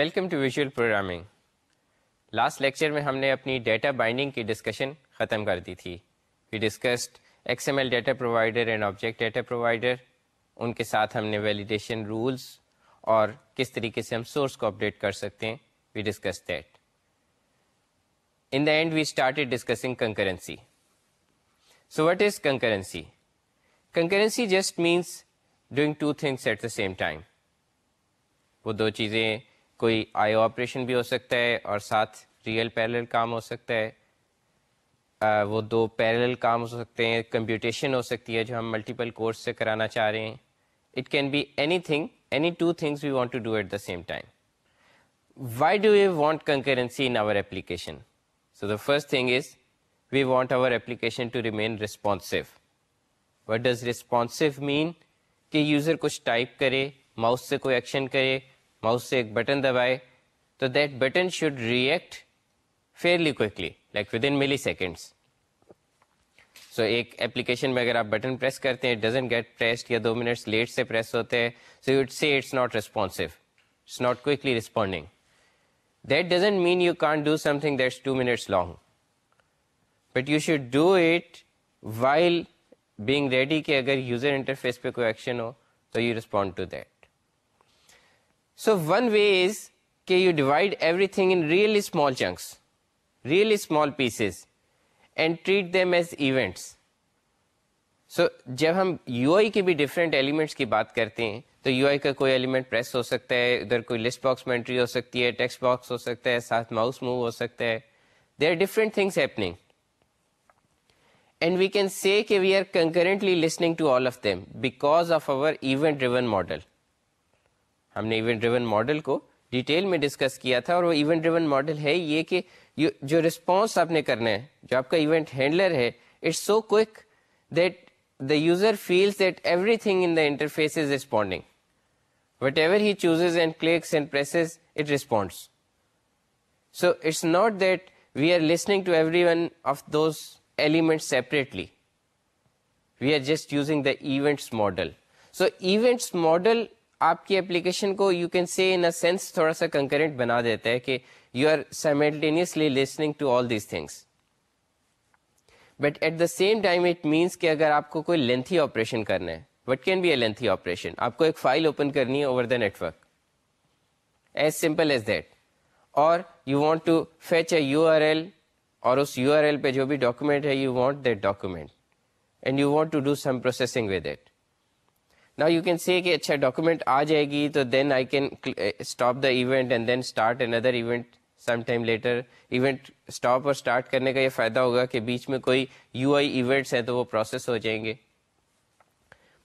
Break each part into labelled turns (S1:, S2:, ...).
S1: Welcome to visual programming last lecture میں ہم نے اپنی ڈیٹا بائنڈنگ کی ڈسکشن ختم کر دی تھی we discussed X M L data provider and object data provider ان کے ساتھ ہم نے ویلیڈیشن رولس اور کس طریقے سے ہم سورس کو اپڈیٹ کر سکتے ہیں we discuss that in the end we start discussing concurrency so what is concurrency concurrency just means doing two things at the same time وہ دو چیزیں کوئی آئی آپریشن بھی ہو سکتا ہے اور ساتھ ریئل پیرل کام ہو سکتا ہے وہ دو پیرل کام ہو سکتے ہیں کمپیوٹیشن ہو سکتی ہے جو ہم ملٹیپل کورس سے کرانا چاہ رہے ہیں it can be anything any two things we want to do at the same time why do you want concurrency in our application so the first thing is we want our application responsive what does responsive mean کہ user کچھ type کرے mouse سے کوئی action کرے mouse سے ایک button دبائے تو that button should react fairly quickly like within milliseconds so ایک ایپلیکیشن میں اگر آپ بٹن پریس کرتے ہیں ڈزنٹ گیٹ پریسڈ یا دو منٹس لیٹ سے پریس ہوتے ہیں so you see it's not responsive it's not quickly that mean you can do something that's two minutes long but you should do it while being ready کہ اگر user interface پہ کوئی action ہو تو you respond to that so one way is کہ you divide everything in really small chunks really small pieces and treat them as events so جب ہم U I کے بھی ڈفرینٹ ایلیمنٹس کی بات کرتے ہیں تو یو آئی کا کوئی ایلیمنٹ پریس ہو سکتا ہے ادھر کوئی لسٹ باکس میں انٹری ہو سکتی ہے ٹیکسٹ باکس ہو سکتا ہے ساتھ ماؤس موو ہو سکتا ہے they are different things happening and we can say کہ we are concurrently listening to all of them because of our event driven model ہم نے ایونٹ ڈریون ماڈل کو ڈیٹیل میں ڈسکس کیا تھا اور وہ ایونٹ ڈریون ماڈل ہے یہ کہ جو رسپانس آپ نے کرنا ہے جو آپ کا ایونٹ ہینڈلر ہے it's so quick that the user feels that everything in the interface is responding whatever he chooses and clicks and presses it responds so it's not that we are listening to every one of those element separately we are just using the events model so events model آپ کی application کو you can see in sense تھوڑا سا concurrent بنا دیتا ہے کہ you are simultaneously listening to all these things but at the same time it means کہ اگر آپ کو کوئی لینتھی آپریشن کرنا ہے what can be a lengthy operation آپ کو ایک فائل اوپن کرنی ہے over the network as simple as that اور you want to fetch a you R L اور اس یو آر ایل پہ جو بھی ڈاکومنٹ ہے you want that document and you want to do some processing with that you can see اچھا document آ جائے گی تو then I can stop the event and then start other کا یہ فائدہ ہوگا کہ بیچ میں کوئی یو آئی ایونٹس ہیں تو وہ پروسیس ہو جائیں گے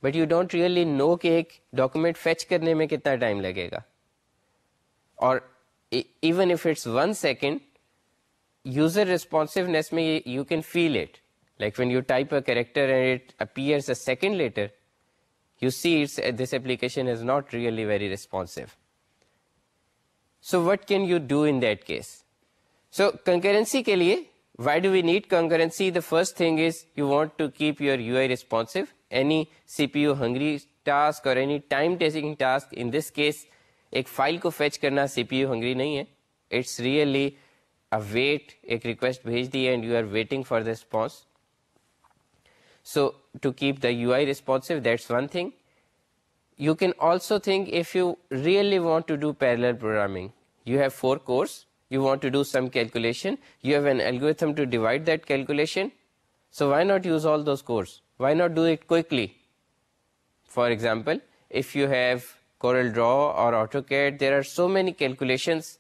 S1: but you don't really know کہ ایک ڈاکیومنٹ فیچ کرنے میں کتنا ٹائم لگے گا اور even if it's one second user responsiveness میں you can feel it like when you type a a character and it second later file کو فیچ کرنا سی پی یو ہنگری نہیں ہے response so to keep the UI responsive, that's one thing. You can also think, if you really want to do parallel programming, you have 4 cores, you want to do some calculation, you have an algorithm to divide that calculation, so why not use all those cores? Why not do it quickly? For example, if you have CorelDRAW or AutoCAD, there are so many calculations.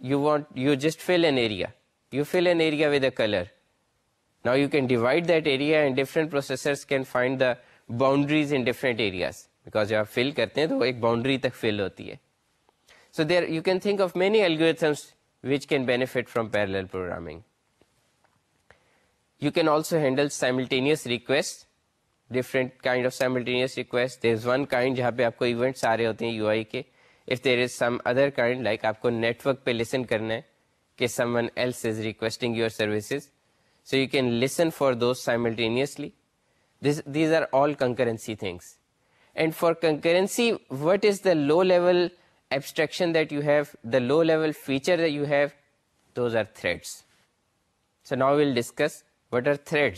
S1: You just fill an area. You fill an area with a color. Boundaries in different areas because آپ fill کرتے ہیں تو ایک boundary تک فل ہوتی ہے so there you can think of many L which can benefit from Pir program you can also handle simultaneous request different kind of simultaneous request there is one kind جہاں پہ آپ کو ایونٹس آ رہے ہوتے ہیں یو آئی کے if there is some other kind like آپ کو نیٹ ورک پہ لسن کرنا ہے کہ someone else is requesting you are services so you can listen for those simultaneously these are all concurrency things and for concurrency what is the low level abstraction that you have the low level features what are thread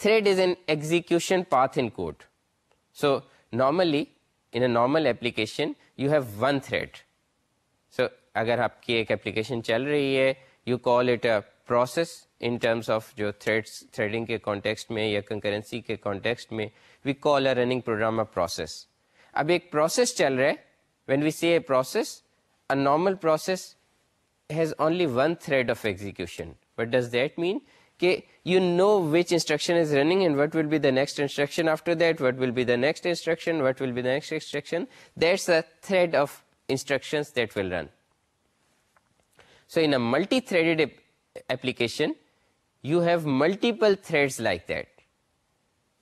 S1: thread is an execution path in code so نارملیشن you have one thread so اگر آپ کی ایک application چل رہی ہے you call it a process in terms of جو threads threading کے context میں یا کنکرنسی کے کانٹیکسٹ میں we call a running program a process اب ایک پروسیس چل رہا ہے when we see a process a normal process has only one thread of execution what does that mean کہ you know which instruction is running and what will be the next instruction after that what will be the next instruction what will be the next instruction that's a thread of instructions that will run so in a multi threaded application, you have multiple threads like that.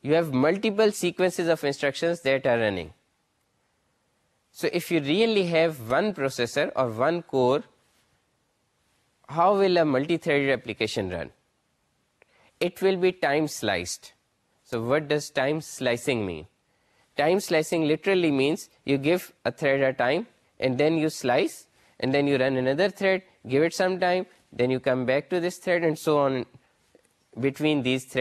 S1: You have multiple sequences of instructions that are running. So if you really have one processor or one core, how will a multi-threaded application run? It will be time sliced. So what does time slicing mean? Time slicing literally means you give a thread a time and then you slice, and then you run another thread, give it some time, then you come back to this thread so on between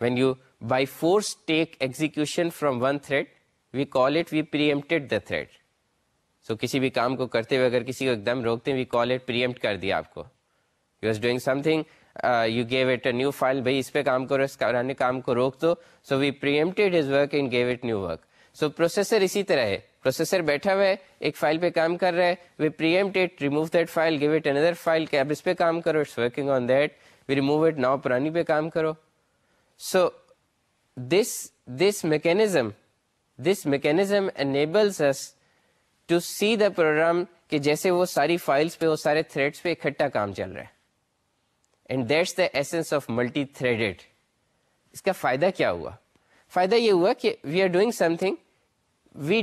S1: when you by force take execution from one thread we call it we preempted the thread so کسی بھی کام کو کرتے ہوئے اگر کسی کو ایک دم روکتے وی کال اٹ پیمپٹ کر دیا آپ کو you as doing something you give it file اس پہ کام کو روک دو so we preempted his work into new work سو پروسیسر اسی طرح ہے پروسیسر بیٹھا ہوا ہے ایک فائل پہ کام کر رہا ہے we preempt remove that file file give it اندر کہ اب اس پہ کام کرو it's working on that we remove it now پرانی پہ کام کرو so this this mechanism this mechanism enables us to see the program کہ جیسے وہ ساری فائلس پہ وہ سارے تھریڈس پہ اکٹھا کام چل رہا ہے and that's the essence of multi threaded اس کا فائدہ کیا ہوا فائدہ یہ ہوا کہ we are doing something we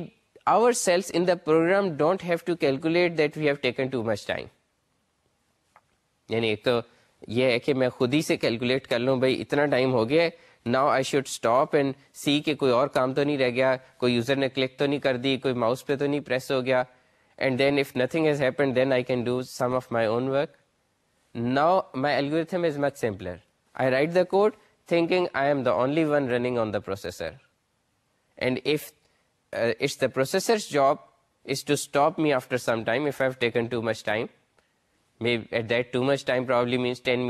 S1: ourselves in the program don't have to calculate that we have taken too much time یعنی ایک تو یہ ہے کہ میں خود ہی سے کیلکولیٹ کر لوں بھائی اتنا ٹائم ہو گیا now I should stop and see کہ کوئی اور کام تو نہیں رہ گیا کوئی یوزر نے کلک تو نہیں کر دی کوئی ماؤس پہ تو نہیں پریس ہو گیا and then if nothing has happen code thinking I am دالی one رنگ on the processors job is to stop match that much time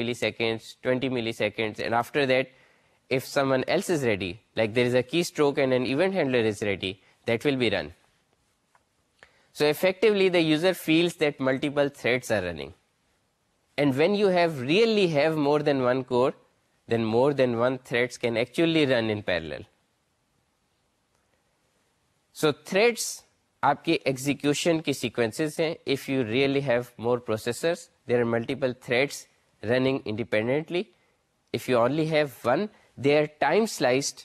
S1: after there is a کی stroke handler is ready that will be run so effectively the user feel that multiple threads really have more than one کو then more than one threads threads can actually run in parallel. So more are multiple threads independently if you only have one they are time sliced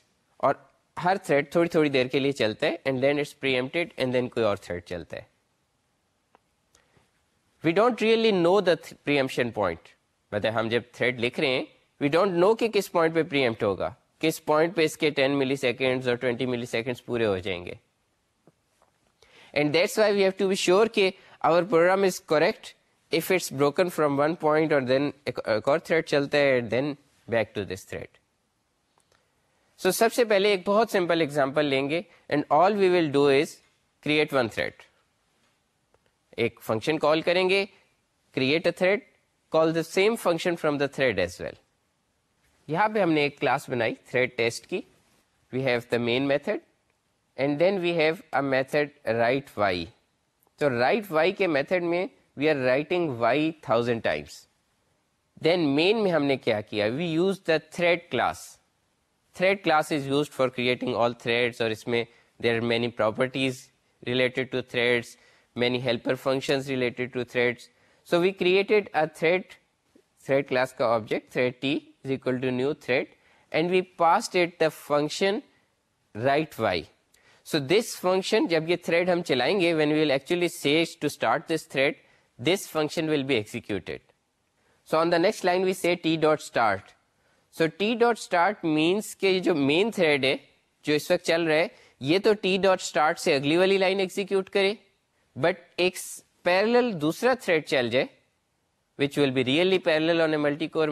S1: اور ہر thread تھوڑی تھوڑی دیر کے لیے چلتا ہے don't really know داشن پوائنٹ مطلب ہم جب تھریڈ لکھ رہے ہیں وی ڈونٹ نو کہ کس پوائنٹ پہ پری ہوگا کس پوائنٹ پہ اس کے 10 ملی سیکنڈز اور 20 ملی سیکنڈز پورے ہو جائیں گے and that's why we have to to be sure کہ our program is correct if it's broken from one point اور اور دین دین ایک ایک تھریڈ تھریڈ چلتا ہے بیک دس سو سب سے پہلے بہت سمپل ایگزامپل لیں گے and all we will do is create create one thread thread ایک فنکشن کال کال کریں گے a the same function from the thread as well یہاں پہ ہم نے ایک کلاس بنائی تھریڈ ٹیسٹ کی we have the main method and then we have a method write Y تو رائٹ وائی کے میتھڈ میں we are writing Y thousand times then main میں ہم نے کیا کیا we use the thread class thread class is use for creating all threads اور اس میں there are many properties related to threads many helper functions related to threads so we created a thread thread class کا object thread T function جب یہ thread ہم چلائیں گے جو مین تھریڈ ہے جو اس وقت چل رہا ہے یہ تو ٹی ڈاٹ اسٹارٹ سے اگلی والی لائن ایگزیکٹ کرے بٹ ایک پیرل دوسرا تھریڈ چل جائے which will be really parallel اور multi core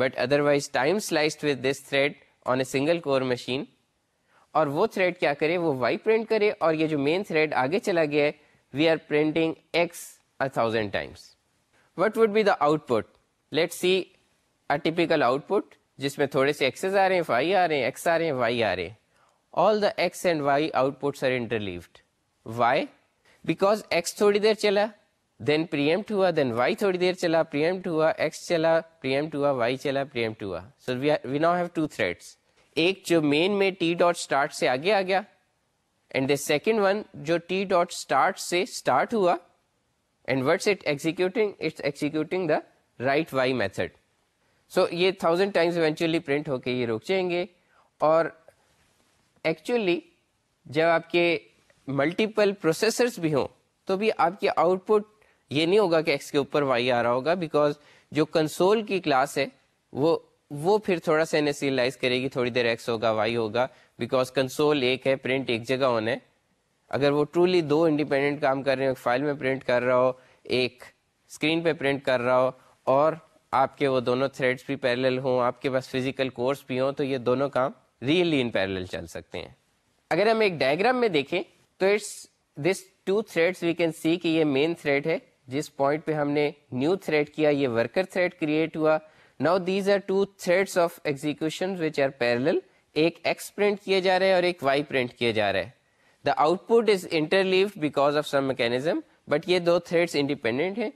S1: but otherwise time sliced with this thread on a single core machine اور وہ تھریڈ کیا کرے وہ وائی پرنٹ کرے اور یہ جو مین تھریڈ آگے چلا گیا ہے we are printing X a thousand times what would be the output late see a typical output جس میں تھوڑے سے ایکسز آ رہے ہیں وائی آ رہے ہیں ایکس آ رہے ہیں وائی آ رہے ہیں all the x and Y outputs are interleaved Y because x تھوڑی دیر چلا دین پریمٹ ہوا دین وائی تھوڑی دیر چلا پریمٹ ہوا ایکس چلا پریمٹ ہوا وائی چلا پریمٹ ہوا so we now have two threads ایک جو مین میں ٹی ڈاٹ اسٹارٹ سے آگے آ گیا اینڈ دا سیکنڈ ون جو ٹی ڈاٹ اسٹارٹ سے اسٹارٹ ہوا and what's it executing it's executing the write Y method so یہ تھاؤزینڈ ٹائمز ایونچولی پرنٹ ہو کے یہ روک جائیں گے اور ایکچولی جب آپ کے ملٹیپل پروسیسرس بھی ہوں تو بھی آپ کی آؤٹ پٹ یہ نہیں ہوگا کہ ایکس کے اوپر وائی آ رہا ہوگا بیکاز جو کنسول کی کلاس ہے وہ وہ پھر تھوڑا سا کرے گی تھوڑی دیر ایکس ہوگا وائی ہوگا بیکاز کنسول ایک ہے پرنٹ ایک جگہ اگر وہ ٹرولی دو انڈیپینڈنٹ کام کر رہے ہو ایک اسکرین پہ پرنٹ کر رہا ہو اور آپ کے وہ دونوں تھریڈس بھی پیرل ہوں آپ کے پاس فزیکل کورس بھی ہوں تو یہ دونوں کام ریئلی ان پیرل چل سکتے ہیں اگر ہم ایک ڈائگرام میں دیکھیں تو it's this two threads we can see کہ یہ مین تھریڈ ہے جس پوائنٹ پہ ہم نے نیو تھریڈ کیا یہ ورکر تھریڈ کریٹ ہوا now these are two thread of execution which are parallel ایک ایکس پرنٹ کیا جا رہا ہے اور ایک وائی پرنٹ کیا جا رہا ہے the output is interleaved because of some mechanism but یہ دو تھریڈس انڈیپینڈنٹ ہیں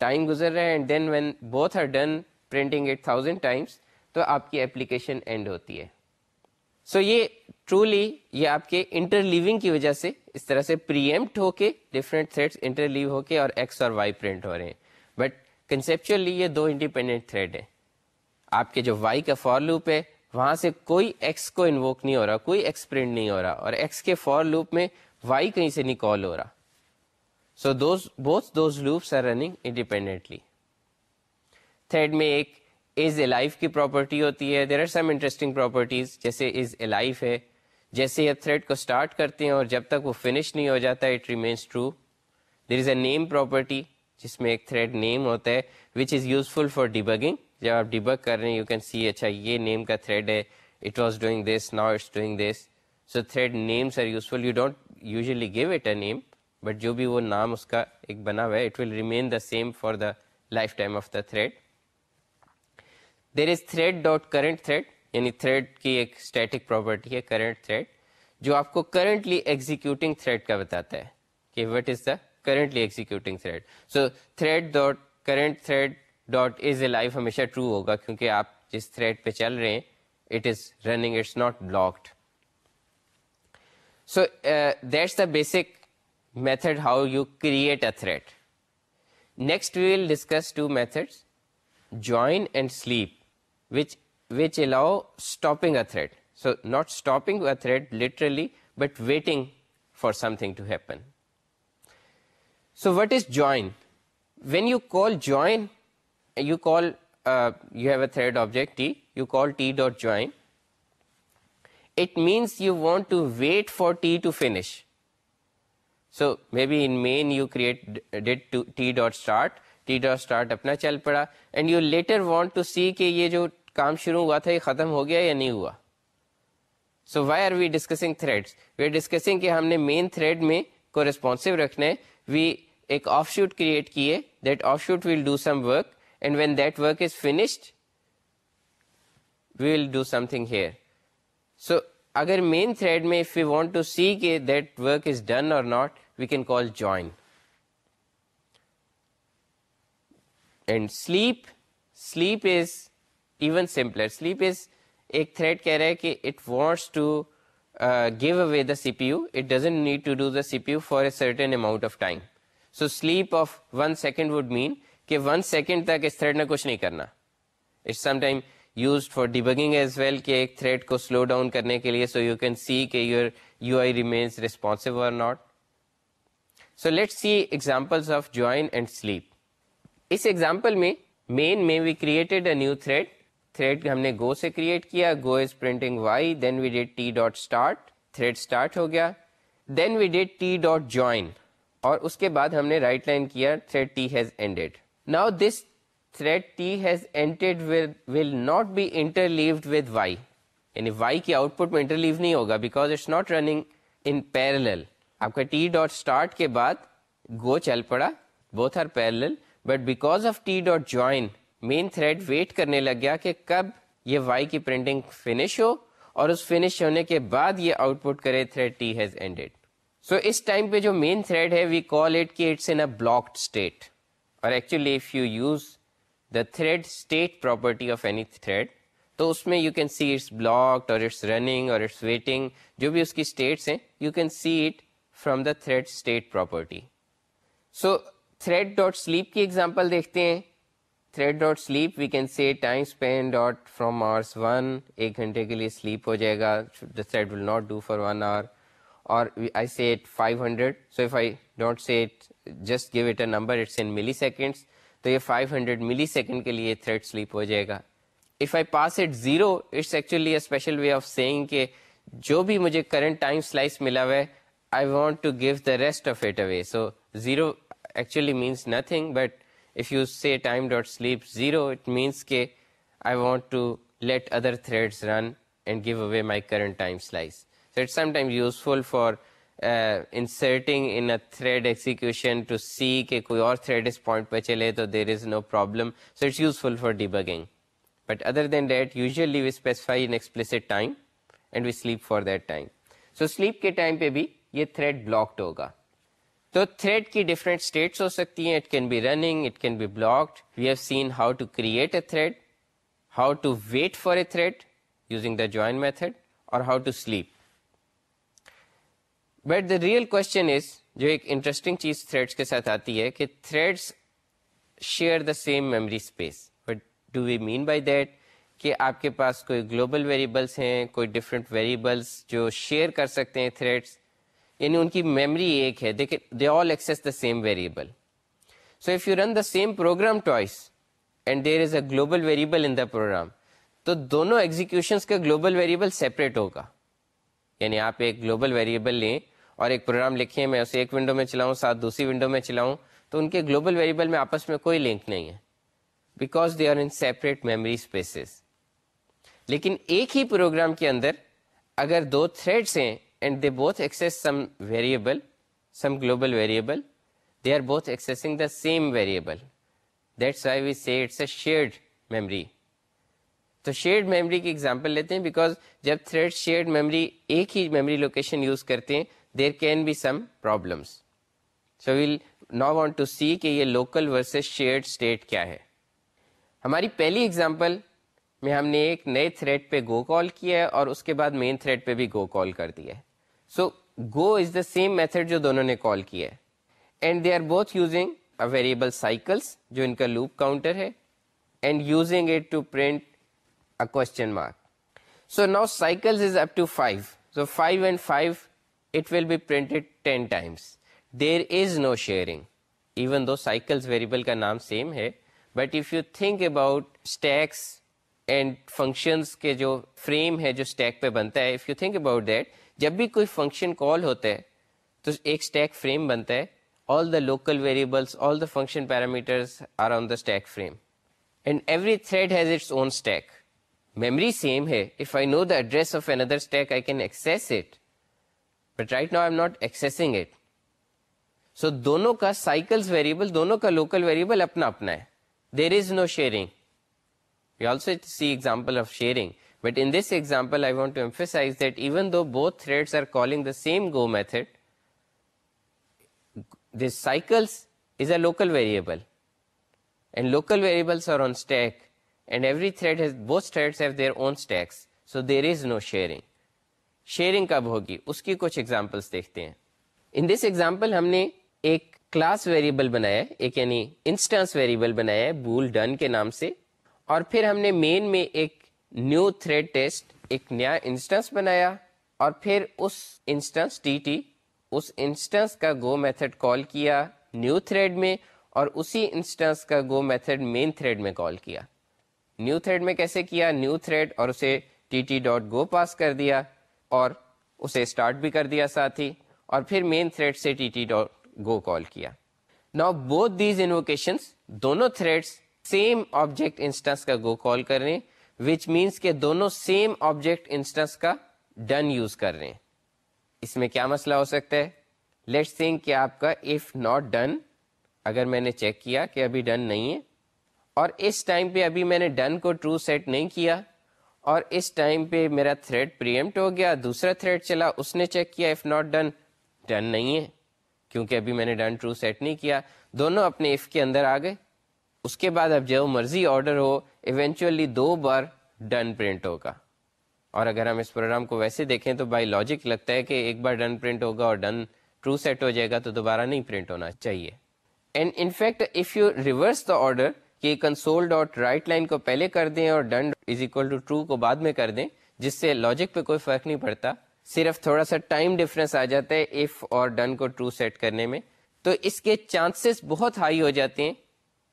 S1: ٹائم گزر رہا ہے and then when both are done printing at thousand times تو آپ کی اپلیکیشن اینڈ ہوتی ہے سو so یہ ٹرولی یہ آپ کے انٹر لیونگ کی وجہ سے اس طرح سے پری ہو ہو ہو کے کے ڈفرینٹ اور اور ایکس وائی پرنٹ رہے ہیں بٹ کنسپچلی یہ دو انڈیپینڈنٹ تھریڈ ہیں آپ کے جو وائی کا فور لوپ ہے وہاں سے کوئی ایکس کو انووک نہیں ہو رہا کوئی ایکس پرنٹ نہیں ہو رہا اور ایکس کے فور لوپ میں وائی کہیں سے نہیں کال ہو رہا so those those both loops are running independently thread میں ایک از اے لائف کی پراپرٹی ہوتی ہے there are some interesting properties جیسے از اے لائف ہے جیسے یہ تھریڈ کو اسٹارٹ کرتے ہیں اور جب تک وہ فنش نہیں ہو جاتا it remains true there is a name property جس میں ایک تھریڈ نیم ہوتا ہے which is useful for debugging جب آپ ڈیبگ کر رہے ہیں یو کین سی اچھا یہ نیم کا تھریڈ ہے اٹ واز ڈوئنگ دس نا doing this so thread names are useful you don't usually give it a name but جو بھی وہ نام اس کا ایک بنا ہوا ہے it will remain the same for the lifetime of the thread there is thread dot current thread یعنی تھریڈ کی ایک اسٹیٹک پراپرٹی ہے کرنٹ تھریڈ جو آپ کو کرنٹلی ایگزیکیوٹنگ تھریڈ کا بتاتا ہے کہ what is the currently executing thread so thread dot current thread dot is alive ہمیشہ ٹرو ہوگا کیونکہ آپ جس تھریڈ پہ چل رہے ہیں it is running it's not blocked so that's the basic method how you create a thread next we will discuss two method join and sleep which which allow stopping a thread so not stopping but waiting for something to happen so what when you call join you call you ہیوجیکٹ T you call T dot join it means you want to wait for T to finish so maybe in main you create that to T dot start T dot اپنا چل پڑا and you later want to see کے یہ جو کام شروع ہوا تھا یہ ختم ہو گیا یا نہیں ہوا so why are we discussing thread we are discussing کہ ہم نے مین تھریڈ میں کو رسپونسو رکھنا ہے وی ایک آف شوٹ کریٹ کیے that offshoot will do some work and when that work is finished we will do something here so اگر مین تھریڈ میں if you want to see کہ that work is done اور not we can call join and sleep sleep is debugging as well thread کو main میں thread ہم نے go سے create کیا go is printing Y then we did T dot start thread start ہو گیا then we did T dot join اور اس کے بعد ہم نے رائٹ لائن کیا thread T has ended now this thread T has ended will not be interleaved with Y یعنی وائی کی آؤٹ پٹ میں انٹرلیو نہیں ہوگا because it's not running in parallel آپ کا ٹی ڈاٹ اسٹارٹ کے بعد گو چل پڑا both are parallel but because of T dot join main thread wait کرنے لگ گیا کہ کب یہ وائی کی پرنٹنگ فنش ہو اور اس فنش ہونے کے بعد یہ آؤٹ پٹ کرے thread T has ended so اس ٹائم پہ جو مین تھریڈ ہے وی کال اٹ کہ it's in a blocked state اور actually if you use the thread state property of any thread تو اس میں you can see it's blocked اور اٹس رننگ اور اٹس ویٹنگ جو بھی اس کی اسٹیٹس ہیں you can see it from the thread state property so thread dot sleep کی ایگزامپل دیکھتے ہیں thread dot sleep we can see time span dot from hours one ایک گھنٹے کے لیے سلیپ ہو جائے گا thread will not do for one hour اور I see it five hundred so if I don't see it just give it a number it's in milliseconds تو یہ فائیو ہنڈریڈ ملی سیکنڈ کے لیے thread sleep ہو جائے گا if I pass it zero it's actually a special way of saying کہ جو بھی مجھے کرنٹ ٹائم سلائس ملا ہوا ہے I want to give the rest of it away so zero actually means nothing but if you say time dot sleep zero it means کہ I want to let other thread run and give away my current time slices so it sometimes useful for inserting in a thread execution to see کہ کوئی اور thread اس point پہ چلے تو there is no problem so it's useful for debugging but other than that usually we specify an explicit time and we sleep for that time so sleep کے time پہ بھی یہ thread blocked ہوگا تو thread کی different status ہو سکتی ہیں it can be running it can be blocked we have seen how to create a thread how to wait for a thread using the join method اور how to sleep but the real question is جو ایک interesting چیز threads کے ساتھ آتی ہے کہ threads share the same memory space but do we mean by that کہ آپ کے پاس کوئی گلوبل ویریبلس ہیں کوئی ڈفرینٹ ویریبلس جو شیئر کر سکتے ہیں تھریڈس یعنی ان کی میمری ایک ہے they all access the same variable so if you run the same program twice and there is a global variable in the program تو دونوں ایگزیکیوشنس کا گلوبل ویریبل سیپریٹ ہوگا یعنی آپ ایک گلوبل ویریبل لیں اور ایک پروگرام لکھیں میں اسے ایک ونڈو میں چلاؤں ساتھ دوسری ونڈو میں چلاؤں تو ان کے گلوبل ویریبل میں آپس میں کوئی لنک نہیں ہے because they are in separate memory spaces لیکن ایک ہی پروگرام کے اندر اگر دو تھریڈس ہیں both x some variable some global variable they are both ایک the same variable shared memory تو شیئرڈ میموری کی ایگزامپل لیتے ہیں بیکاز جب تھریڈ شیئرڈ میموری ایک ہی میموری لوکیشن یوز کرتے ہیں there can be some problems so well نا وانٹ ٹو سی کہ یہ لوکل ورسز شیئرڈ اسٹیٹ کیا ہے ہماری پہلی ایگزامپل میں ہم نے ایک نئے تھریڈ پہ گو کال کیا ہے اور اس کے بعد مین تھریڈ پہ بھی گو کال کر دیا ہے so go is the same method جو دونوں نے کال کیا ہے and they are both using a variable cycles جو ان کا لوپ کاؤنٹر ہے and using it to print question mark so no times there is no sharing even though cycles variable کا نام سیم ہے but if you think about stacks and functions کے جو frame ہے جو اسٹیک پہ بنتا ہے if you think about that جب بھی کوئی فنکشن کال ہوتا ہے تو ایک اسٹیک فریم بنتا ہے all the local variables all the function parameters are on the stack frame and every thread has its own stack memory same ہے if I know the address of another stack I can access it but right now M not accessing it so دونوں کا cycles variable دونوں کا local variable اپنا اپنا ہے there is no sharing we also see example of sharing but in this example i want to emphasize that even though both threads are calling the same go method this cycles is a local variable and local variables are on stack and every thread has both threads have their own stacks so there is no sharing sharing kab hogi uski kuch examples dekhte hain in this example humne ایک class variable بنایا ہے ایک یعنی instance variable بنایا ہے بول done کے نام سے اور پھر ہم نے مین میں ایک نیو تھریڈ ٹیسٹ ایک نیا انسٹنس بنایا اور پھر اس انسٹنس ٹی ٹی اس انسٹنس کا گو میتھڈ کال کیا نیو تھریڈ میں اور اسی انسٹنس کا گو میتھڈ مین تھریڈ میں کال کیا نیو تھریڈ میں کیسے کیا نیو تھریڈ اور اسے T T dot go pass کر دیا اور اسے اسٹارٹ بھی کر دیا ساتھ ہی اور پھر مین تھریڈ سے T T dot go call کیا نا بوتھ دیز انوکیشنس دونوں تھریڈس سیم آبجیکٹ انسٹنس کا گو کال کر رہے ہیں وچ مینس کے دونوں سیم آبجیکٹ انسٹنس کا ڈن یوز کر رہے ہیں اس میں کیا مسئلہ ہو سکتا ہے لیٹ سنگ کہ آپ کا ایف ناٹ ڈن اگر میں نے چیک کیا کہ ابھی ڈن نہیں ہے اور اس ٹائم پہ ابھی میں نے ڈن کو ٹرو سیٹ نہیں کیا اور اس ٹائم پہ میرا تھریڈ پریمٹ ہو گیا دوسرا تھریڈ چلا اس نے چیک کیا ایف ناٹ ڈن ڈن نہیں ہے کیونکہ ابھی میں نے ڈن ٹرو سیٹ نہیں کیا دونوں اپنے ایف کے اندر آ گئے اس کے بعد اب جو مرضی آرڈر ہو ایونچولی دو بار ڈن پرنٹ ہوگا اور اگر ہم اس پروگرام کو ویسے دیکھیں تو بائی لاجک لگتا ہے کہ ایک بار ڈن پرنٹ ہوگا اور ڈن ٹرو سیٹ ہو جائے گا تو دوبارہ نہیں پرنٹ ہونا چاہیے and if you reverse the order کہ کنسول ڈاٹ رائٹ لائن کو پہلے کر دیں اور done is equal to true کو بعد میں کر دیں جس سے لاجک پہ کوئی فرق نہیں پڑتا صرف تھوڑا سا ٹائم ڈفرینس آ جاتا ہے ایف اور ڈن کو ٹرو سیٹ کرنے میں تو اس کے چانسز بہت ہائی ہو جاتے ہیں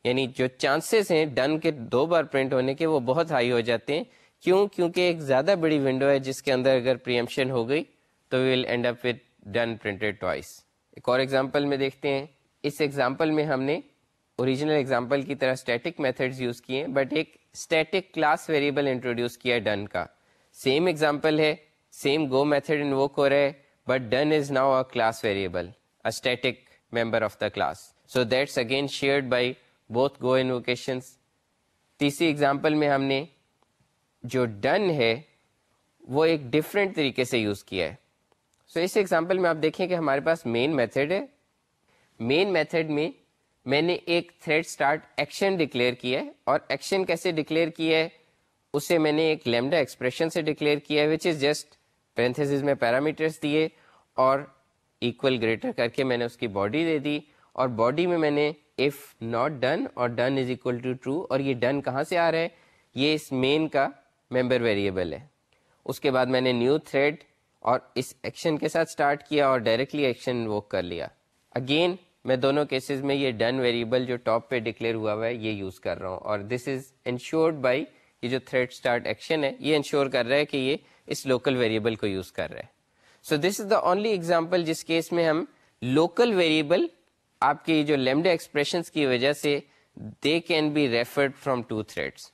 S1: یعنی جو چانسز ہیں ڈن کے دو بار پرنٹ ہونے کے وہ بہت ہائی ہو جاتے ہیں کیوں کیونکہ ایک زیادہ بڑی ونڈو ہے جس کے اندر اگر پریمپشن ہو گئی تو we will end up with done printed twice ایک اور ایگزامپل میں دیکھتے ہیں اس ایگزامپل میں ہم نے اوریجنل ایگزامپل کی طرح اسٹیٹک میتھڈز یوز کیے ہیں بٹ ایک اسٹیٹک کلاس ویریبل انٹروڈیوس کیا ڈن کا سیم ایگزامپل ہے سیم گو میتھڈ ان ہے but done is now a class variable static member of the class so that's again shared by both go invocations تیسری example میں ہم نے جو done ہے وہ ایک ڈفرینٹ طریقے سے یوز کیا ہے سو so اس ایگزامپل میں آپ دیکھیں کہ ہمارے پاس مین میتھڈ ہے مین میتھڈ میں میں نے ایک تھریڈ اسٹارٹ ایکشن ڈکلیئر کیا ہے اور ایکشن کیسے ڈکلیئر کیا ہے اسے میں نے ایک لیمڈا ایکسپریشن سے ڈکلیئر کیا ہے وچ از جسٹ پینتھیس میں پیرامیٹرس دیے اور ایکول گریٹر کر کے میں نے اس کی باڈی دے دی اور باڈی میں میں نے if not done اور done is equal to true اور یہ done کہاں سے آ رہا ہے یہ اس مین کا ممبر ویریبل ہے اس کے بعد میں نے نیو تھریڈ اور اس ایکشن کے ساتھ اسٹارٹ کیا اور ڈائریکٹلی ایکشن وہ کر لیا اگین میں دونوں کیسز میں یہ ڈن ویریبل جو ٹاپ پہ ڈکلیئر ہوا ہوا ہے یہ یوز کر رہا ہوں اور دس از انشورڈ بائی یہ جو تھریڈ اسٹارٹ ایکشن ہے یہ انشور کر رہا ہے کہ یہ اس لوکل ویریبل کو یوز کر رہا ہے so this is the only example جس کیس میں ہم لوکل ویریبل آپ کی جو لیمڈا ایکسپریشنس کی وجہ سے they can be referred from two threads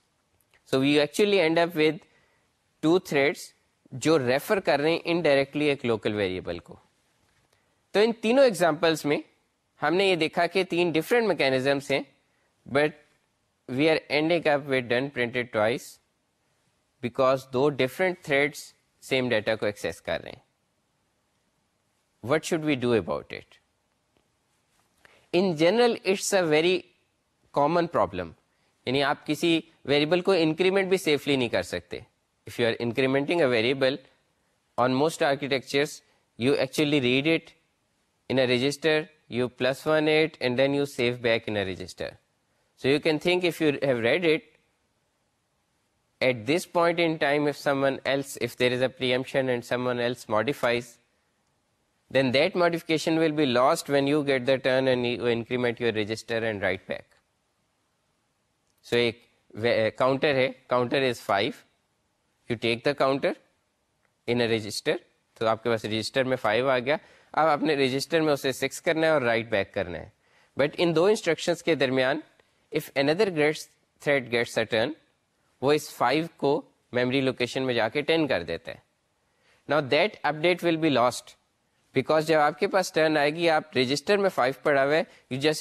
S1: so we actually end up with two threads جو ریفر کر رہے ہیں انڈائریکٹلی ایک لوکل ویریبل کو تو ان تینوں ایگزامپلس میں ہم نے یہ دیکھا کہ تین ڈفرینٹ میکینزمس ہیں but we are end up with done printed twice because دو ڈفرینٹ تھریڈس سیم ڈیٹا کو ایکسیس کر رہے ہیں what should we do about it in general it's a very common problem یعنی آپ کسی ویریبل کو انکریمنٹ بھی سیفلی نہیں کر سکتے if you are incrementing a variable on most architectures you actually read it it in in in a a a register register you you you you plus one one one at at and and then save back so can think of of of have read this point time some some else else there is modifies write back کرنا ہے but in دو 5 کے درمیان location میں جا کے ten کر دیتا ہے نا that update will be lost because جب آپ کے پاس ٹرن آئے گی آپ رجسٹر میں فائیو پڑھا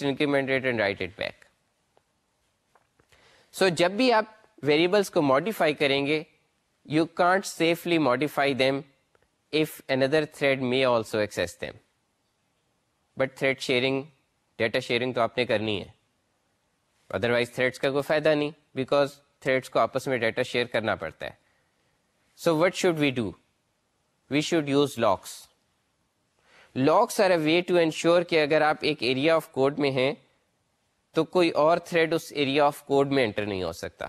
S1: سو جب بھی آپ ویریبلس کو ماڈیفائی کریں گے you can't safely modify them them if thread may also but thread sharing data sharing تو آپ نے کرنی ہے ادر وائز کا کوئی فائدہ نہیں بیکاز تھریڈس کو آپس میں ڈیٹا شیئر کرنا پڑتا ہے so what should we do we should use locks locks are a way to ensure کہ اگر آپ ایک ایریا آف کوڈ میں ہیں تو کوئی اور تھریڈ اس ایریا آف کوڈ میں انٹر نہیں ہو سکتا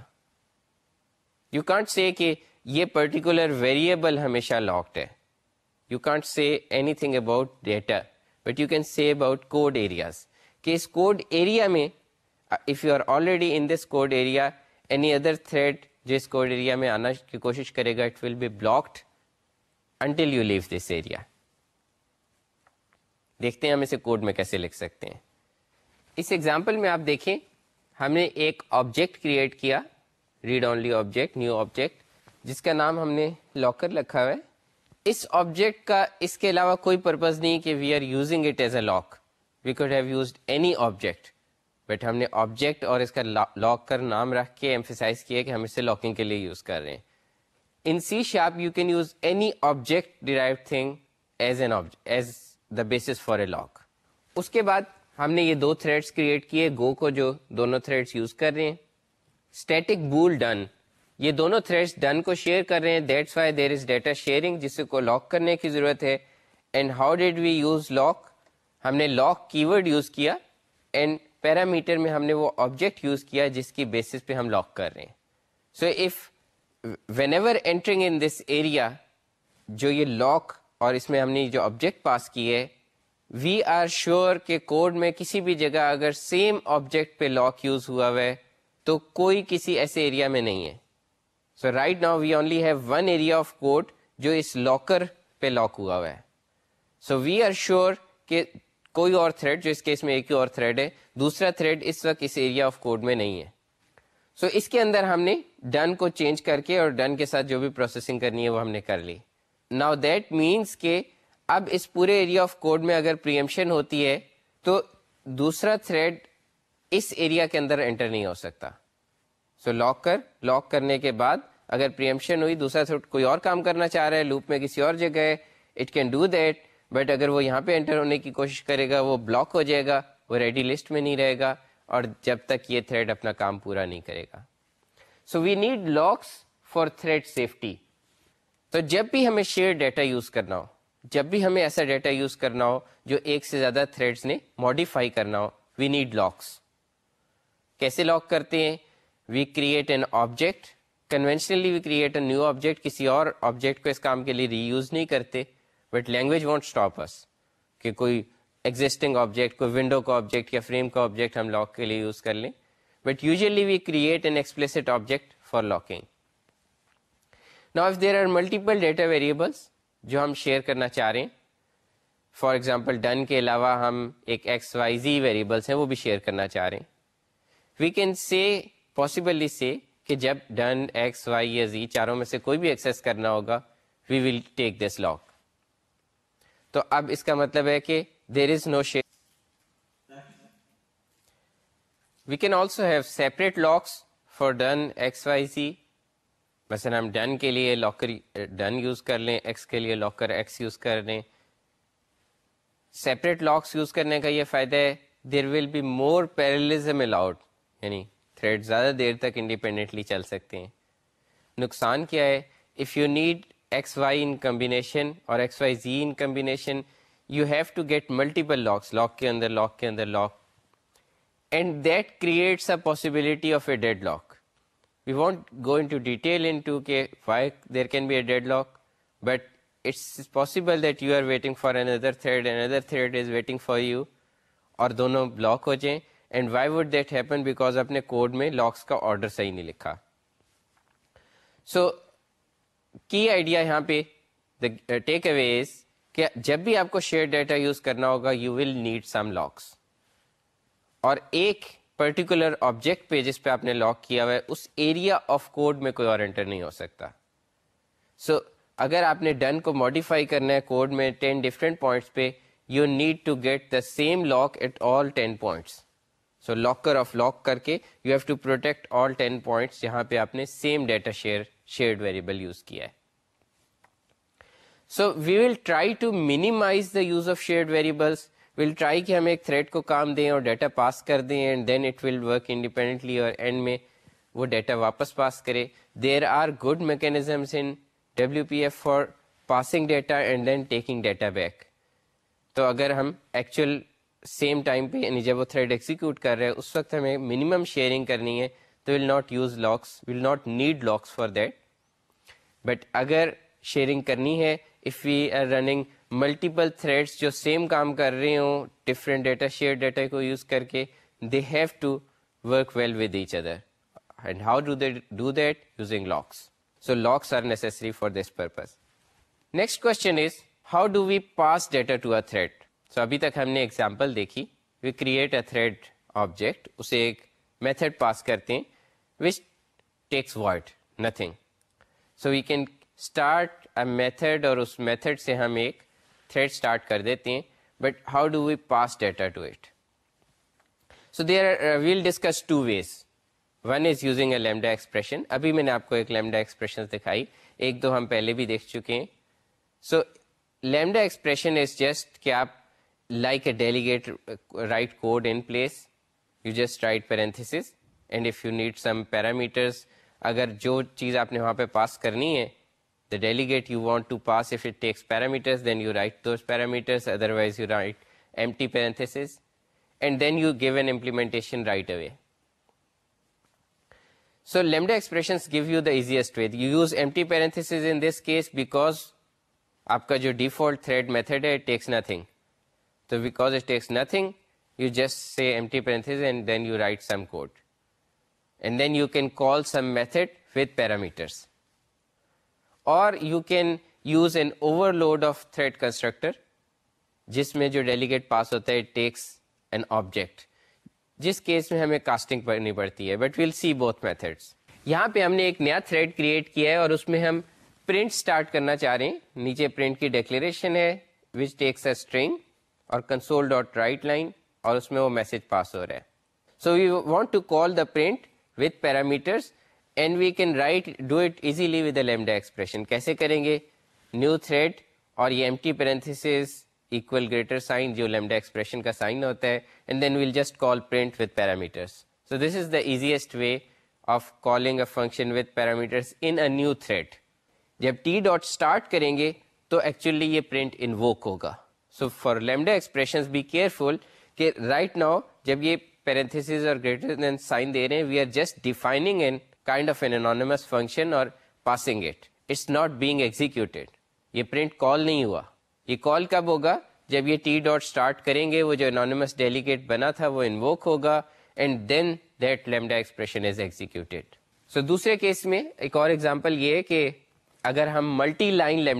S1: یو کانٹ سے کہ یہ پرٹیکولر ویریبل ہمیشہ لاکڈ ہے you can't say anything about data but you can see about code areas کہ اس کوڈ ایریا میں if you are already in this code area any other thread جو اس code area میں آنا کی کوشش کرے گا it will be blocked until you leave this area دیکھتے ہیں ہم اسے کوڈ میں کیسے لکھ سکتے ہیں اس ایگزامپل میں آپ دیکھیں ہم نے ایک آبجیکٹ کریٹ کیا read only object new object جس کا نام ہم نے لاکر رکھا ہوا ہے اس آبجیکٹ کا اس کے علاوہ کوئی پرپز نہیں کہ we are using it as a lock we code have used any object but ہم نے آبجیکٹ اور اس کا لاک کر نام رکھ کے ایمفیسائز کیا کہ ہم اسے لاکنگ کے لیے یوز کر رہے ہیں in C sharp you can use any object derive thing as an object as the basis for a lock اس کے بعد ہم نے یہ دو تھریڈس کریٹ کیے گو کو جو دونوں تھریڈس یوز کر رہے ہیں اسٹیٹک بول ڈن یہ دونوں تھریڈس ڈن کو شیئر کر رہے ہیں that's why there is data sharing جس کو لاک کرنے کی ضرورت ہے and how did we use lock ہم نے لاک کی ورڈ یوز کیا اینڈ پیرامیٹر میں ہم نے وہ آبجیکٹ یوز کیا جس کی بیسس پہ ہم لاک کر رہے ہیں so if whenever entering in this area جو یہ لاک اور اس میں ہم نے جو آبجیکٹ پاس کی ہے وی آر شیور کے کوڈ میں کسی بھی جگہ اگر سیم آبجیکٹ پہ لاک یوز ہوا ہوا ہے تو کوئی کسی ایسے ایریا میں نہیں ہے so right now we only have one area of code جو اس لاکر پہ لاک ہوا ہوا ہے سو وی آر شیور کہ کوئی اور تھریڈ جو اس کیس میں ایک ہی اور تھریڈ ہے دوسرا تھریڈ اس وقت اس ایریا آف کوڈ میں نہیں ہے سو so اس کے اندر ہم نے ڈن کو چینج کر کے اور ڈن کے ساتھ جو بھی پروسیسنگ کرنی ہے وہ ہم نے کر لی ناؤ دیٹ مینس کہ اب اس پورے ایریا آف کوڈ میں اگر پریمشن ہوتی ہے تو دوسرا تھریڈ اس ایریا کے اندر انٹر نہیں ہو سکتا سو لاک کر لاک کرنے کے بعد اگر پریمشن ہوئی دوسرا تھریڈ کوئی اور کام کرنا چاہ رہا ہے لوپ میں کسی اور جگہ ہے it can do that but اگر وہ یہاں پہ انٹر ہونے کی کوشش کرے گا وہ بلاک ہو جائے گا وہ ریڈی لسٹ میں نہیں رہے گا اور جب تک یہ تھریڈ اپنا کام پورا نہیں کرے گا so we need locks for thread safety تو جب بھی ہمیں شیئر ڈیٹا یوز کرنا ہو جب بھی ہمیں ایسا ڈیٹا یوز کرنا ہو جو ایک سے زیادہ تھریڈس نے ماڈیفائی کرنا ہو وی نیڈ لاکس کیسے لاک کرتے ہیں we create an object conventionally we create a new object کسی اور آبجیکٹ کو اس کام کے لیے ری یوز نہیں کرتے but language won't stop us کہ کوئی ایگزٹنگ آبجیکٹ کوئی ونڈو کا آبجیکٹ یا فریم کا آبجیکٹ ہم لاک کے لیے یوز کر لیں but usually we create an explicit object for locking نا if there are multiple data variables جو ہم شیئر کرنا چاہ رہے ہیں فار ایگزامپل ڈن کے علاوہ ہم ایک ایکس وائی زی ویریبلس ہیں وہ بھی شیئر کرنا چاہ رہے ہیں وی کین سے سے پاسبلی کہ جب ڈن ایکس وائی یا زی چاروں میں سے کوئی بھی ایکسیس کرنا ہوگا وی ول ٹیک دس لاک تو اب اس کا مطلب ہے کہ there is no share we can also have separate locks for done x Y زی مثلا ہم ڈن کے لیے لاکر ڈن یوز کر لیں ایکس کے لیے لاکر ایکس یوز کر لیں سیپریٹ لاکس یوز کرنے کا یہ فائدہ ہے there will be more parallelism allowed یعنی تھریڈ زیادہ دیر تک انڈیپینڈنٹلی چل سکتے ہیں نقصان کیا ہے if you need x Y in combination اور x Y Zee in combination you have to get multiple locks lock کے اندر لاک کے اندر lock and that creates a possibility of a deadlock won't go to detail possible block ہو جائیں and why would that happen because اپنے code میں locks کا order صحیح نہیں لکھا سو کی آئیڈیا یہاں پہ ٹیک uh, اوے جب بھی آپ کو شیئر ڈیٹا یوز کرنا ہوگا you will need some locks اور ایک پرٹیکولر آبجیکٹ پہ جس پہ آپ نے لاک کیا ہوا ہے اس ایریا آف کوڈ میں کوئی اور انٹر نہیں ہو سکتا سو so, اگر آپ نے ڈن کو ماڈیفائی کرنا ہے کوڈ میں ٹین ڈفرینٹ پوائنٹس پہ you need to get the same lock at all ten points so locker of lock کر کے you have to protect all ten points جہاں پہ آپ نے same data share shared variable use کیا ہے so we will try to minimize the use of shared variables will try کہ ہم ایک تھریڈ کو کام دیں اور ڈیٹا پاس کر دیں and then it will work independently اور اینڈ میں وہ ڈیٹا واپس پاس کرے there are good mechanisms in W P F for passing data and then taking data back تو اگر ہم ایکچوئل سیم ٹائم پہ یعنی جب وہ تھریڈ ایکزیکیوٹ کر رہے ہیں اس وقت ہمیں منیمم شیئرنگ کرنی ہے تو will not use locks will not need locks for that but اگر شیئرنگ کرنی ہے if we are running multiple threads جو سیم کام کر رہے ہوں ڈفرینٹ ڈیٹا شیئر ڈیٹا کو یوز کر کے they have to work well with each other and how do they do that using locks so locks are necessary for this purpose next question is how do we pass data to a thread so ابھی تک ہم نے example دیکھی we create a thread object اسے ایک method pass کرتے ہیں which takes white nothing so we can start a method اور اس میتھڈ سے ہم ایک تھریڈ اسٹارٹ کر دیتے ہیں but how do we pass data to it so we'll discuss two ways one is using a lambda expression ابھی میں نے آپ کو ایک لیمڈا ایکسپریشن دکھائی ایک دو ہم پہلے بھی دیکھ چکے ہیں so lambda expression is just کہ آپ like a delegate write code in place you just write parenthesis and if you need some parameters اگر جو چیز آپ نے وہاں پہ پاس کرنی ہے جو ڈیٹ تھریڈ میتھڈ ہے اور you can use an overload of thread constructor جس میں جو ڈیلیگیٹ پاس ہوتا ہے ٹیکس این آبجیکٹ جس کیس میں ہمیں کاسٹنگ کرنی پڑتی ہے but we'll see both methods یہاں پہ ہم نے ایک نیا تھریڈ کریٹ کیا ہے اور اس میں ہم پرنٹ اسٹارٹ کرنا چاہ رہے ہیں نیچے پرنٹ کی ڈیکلیریشن ہے وچ ٹیکس اے اسٹرنگ اور کنسول ڈاٹ رائٹ لائن اور اس میں وہ میسج پاس ہو رہا ہے so we want to call the print with parameters and we can right do it easily with a lambda expression کیسے کریں گے نیو تھریڈ اور یہ M T parentheses equal greater sign جو لیمڈا ایکسپریشن کا سائن ہوتا ہے and then we'll just call print with parameters so this is the easiest way of calling a function with parameters in a new thread جب T dot start کریں گے تو actually یہ print invoke ہوگا so for lambda expression be careful کہ right now جب یہ parentheses اور گریٹر دین سائن دے رہے ہیں we are just defining an function یعنی اور بیچ میں multi line line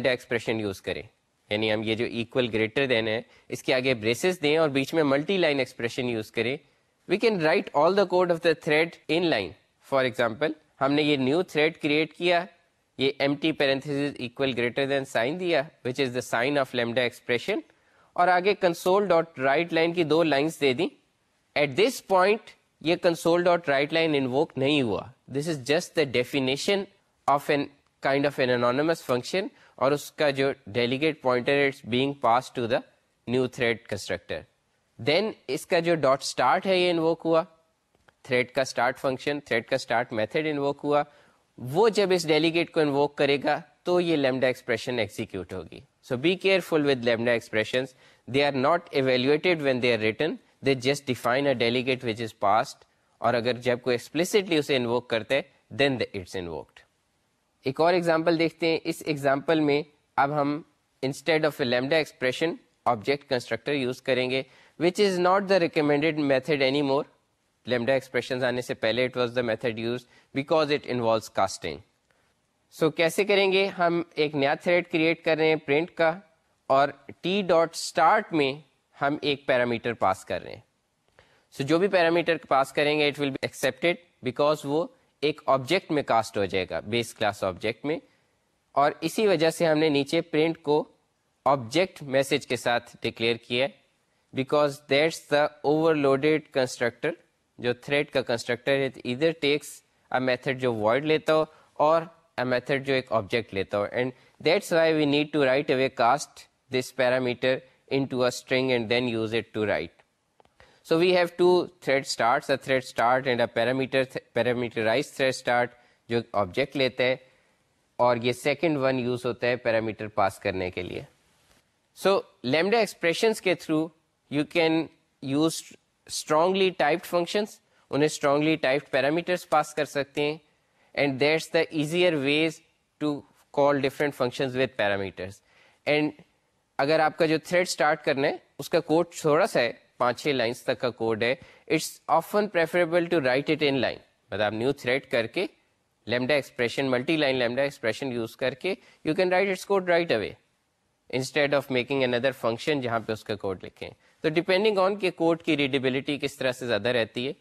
S1: expression use کریں we can write all the the code of thread in for example ہم نے یہ نیو تھریڈ کریٹ کیا یہ ایم ٹی اکول گریٹر دین سائن دیا which is the sign of lambda expression اور آگے console dot write line کی دو لائنس دے دیں ایٹ دس پوائنٹ یہ console dot write line invoke نہیں ہوا this is just the definition of an kind of an anonymous function اور اس کا جو delegate pointer it's being pass to the new thread constructor then اس کا جو ڈاٹ اسٹارٹ ہے یہ انووک ہوا تھریڈ کا اسٹارٹ فنکشن تھریڈ کا اسٹارٹ میتھڈ انوک ہوا وہ جب اس ڈیلیگیٹ کو انووک کرے گا تو یہ لیمڈا ایکسپریشن ایکزیکیوٹ ہوگی so be careful with lambda expression they are not evaluated when they are written they just define a delegate which is passed اور اگر جب کوئی ایکسپلسٹلی اسے انووک کرتا ہے دین دا اٹس انوکڈ ایک اور ایگزامپل دیکھتے ہیں اس ایگزامپل میں اب ہم instead of a lambda expression object constructor use کریں گے which is not the recommended method any more lambda expressions آنے سے پہلے it was the method use because it involves casting so کیسے کریں گے ہم ایک نیا تھریڈ کریٹ کر رہے ہیں پرنٹ کا اور ٹی ڈاٹ اسٹارٹ میں ہم ایک پیرامیٹر پاس کر رہے ہیں سو جو بھی پیرامیٹر پاس کریں گے it will be accepted because وہ ایک آبجیکٹ میں کاسٹ ہو جائے گا بیس کلاس آبجیکٹ میں اور اسی وجہ سے ہم نے نیچے پرنٹ کو آبجیکٹ میسج کے ساتھ ڈکلیئر کیا ہے because that's the overloaded constructor جو تھریڈ کا کنسٹرکٹر ہے ادھر ٹیکس اے میتھڈ جو ورڈ لیتا ہو اور اے میتھڈ جو ایک آبجیکٹ لیتا ہو and that's why we need to right away cast this parameter into a string and then use it to write so we have to thread start a and parameter parameterise thread start جو object لیتا ہے اور یہ second one use ہوتا ہے پیرامیٹر پاس کرنے کے لیے سو لیمڈا ایکسپریشنس کے through you can use strongly typed functions انہیں اسٹرانگلی ٹائپڈ پیرامیٹرس پاس کر سکتے ہیں and the easier ways to call different function with اگر آپ کا جو تھریڈ اسٹارٹ کرنا ہے اس کا کوڈ تھوڑا سا ہے پانچ چھ لائنس تک کا کوڈ ہے it's often preferable to write it in line مطلب نیو تھریڈ کر کے lambda expression multi line lambda expression use کر کے you can write it's code right away instead of making اندر فنکشن جہاں پہ اس کا کوڈ لکھیں تو ڈیپینڈنگ آن کہ کوٹ کی ریڈیبلٹی کس طرح سے زیادہ رہتی ہے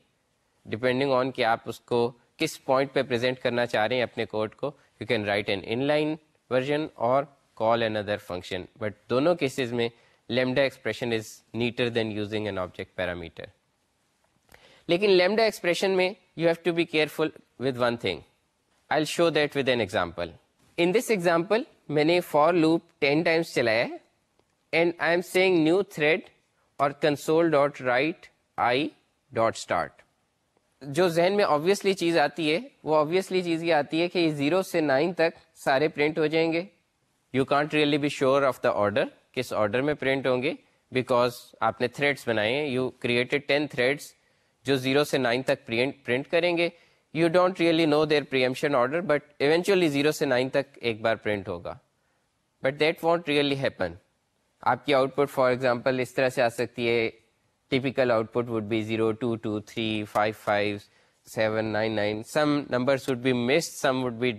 S1: ڈیپینڈنگ آن کہ آپ اس کو کس پوائنٹ پہ پریزنٹ کرنا چاہ رہے ہیں اپنے کوٹ کو you can write an in line version اور call another function but دونوں کیسز میں lambda expression is neater then using an object parameter لیکن لیمڈا ایکسپریشن میں you have to be careful one thing I show that with an example in this example میں نے for loop ten times چلایا ہے and I am seeing new thread اور console dot write I dot start جو ذہن میں obviously چیز آتی ہے وہ آبویسلی چیز یہ آتی ہے کہ یہ زیرو سے نائن تک سارے پرنٹ ہو جائیں گے you can't really be sure of the order کس آرڈر میں پرنٹ ہوں گے بیکاز آپ نے تھریڈس بنائے ہیں یو کریٹڈ ٹین تھریڈس جو زیرو سے نائن تک پرنٹ کریں گے you don't really know their permission order but eventually zero سے نائن تک ایک بار پرنٹ ہوگا but that won't really happen آپ کی آؤٹ پٹ فار ایگزامپل اس طرح سے آ سکتی ہے typical output would be zero two two three five five seven nine nine some some would would be be miss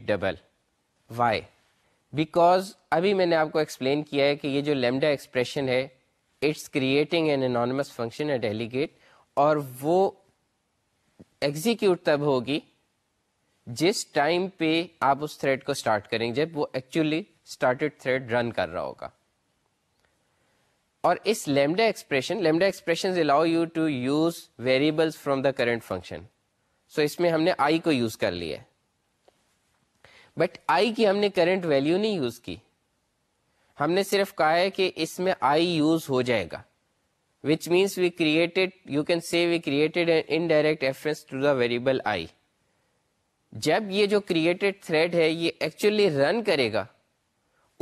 S1: double Y because ابھی میں نے آپ کو ایکسپلین کیا ہے کہ یہ جو لیمڈا ایکسپریشن ہے اٹس کریٹنگ ڈیلیگیٹ اور وہ ایگزیکیوٹ تب ہوگی جس ٹائم پہ آپ اس تھریڈ کو اسٹارٹ کریں گے جب وہ ایکچولی اسٹارٹیڈ تھریڈ رن کر رہا ہوگا اور اس lambda expression lambda expression allow you to use variable from the current function so اس میں ہم نے آئی کو یوز کر لیا بٹ آئی کی ہم نے کرنٹ ویلو نہیں یوز کی ہم نے صرف کہا ہے کہ اس میں آئی یوز ہو جائے گا which means we created you can see we created in direct the variable آئی جب یہ جو کریٹڈ تھریڈ ہے یہ ایکچولی رن کرے گا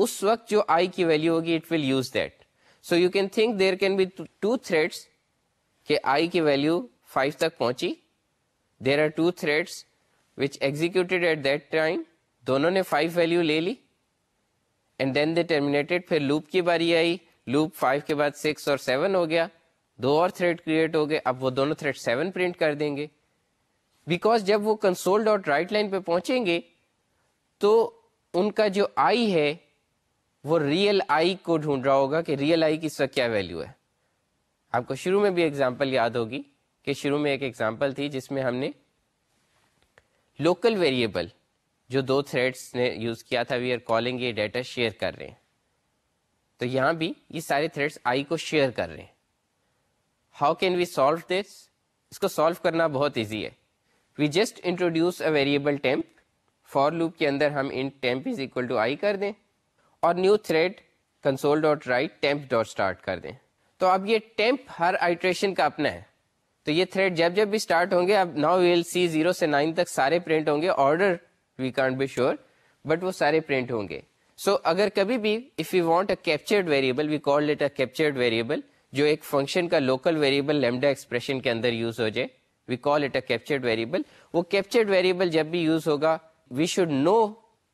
S1: اس وقت جو آئی کی ویلو ہوگی it will use that so you can think there can be two threads کہ آئی کی ویلو فائیو تک پہنچی there are two threads which executed at that time دونوں نے فائیو ویلو لے لی اینڈ دین دے ٹرمینیٹیڈ پھر لوپ کی باری آئی لوپ فائیو کے بعد سکس اور سیون ہو گیا دو اور تھریڈ کریٹ ہو گئے اب وہ دونوں تھریڈ سیون پرنٹ کر دیں گے بیکاز جب وہ کنسول ڈاٹ رائٹ لائن پہ پہنچیں گے تو ان کا جو آئی ہے وہ ریئل آئی کو ڈھونڈ رہا ہوگا کہ ریئل آئی کی اس کا کیا ویلیو ہے آپ کو شروع میں بھی ایگزامپل یاد ہوگی کہ شروع میں ایک ایگزامپل تھی جس میں ہم نے لوکل ویریبل جو دو تھریڈس نے یوز کیا تھا وی آر کالنگ یہ ڈیٹا شیئر کر رہے ہیں تو یہاں بھی یہ سارے تھریڈس آئی کو شیئر کر رہے ہیں how can we solve this اس کو سالو کرنا بہت ایزی ہے we just introduce a variable temp for loop کے اندر ہم int temp is equal to آئی کر دیں اور new thread console dot write temp dot start کر دیں تو اب یہ ٹیمپ ہر آئٹریشن کا اپنا ہے تو یہ تھریڈ جب جب بھی اسٹارٹ ہوں گے اب ناؤ ویل سی زیرو سے نائن تک سارے پرنٹ ہوں گے order we can't be sure but وہ سارے پرنٹ ہوں گے سو so, اگر کبھی بھی if you want a captured variable we call it a captured variable جو ایک فنکشن کا لوکل ویریبل لیمڈا ایکسپریشن کے اندر یوز ہو جائے we call it a captured variable وہ کیپچرڈ ویریبل جب بھی یوز ہوگا وی شوڈ نو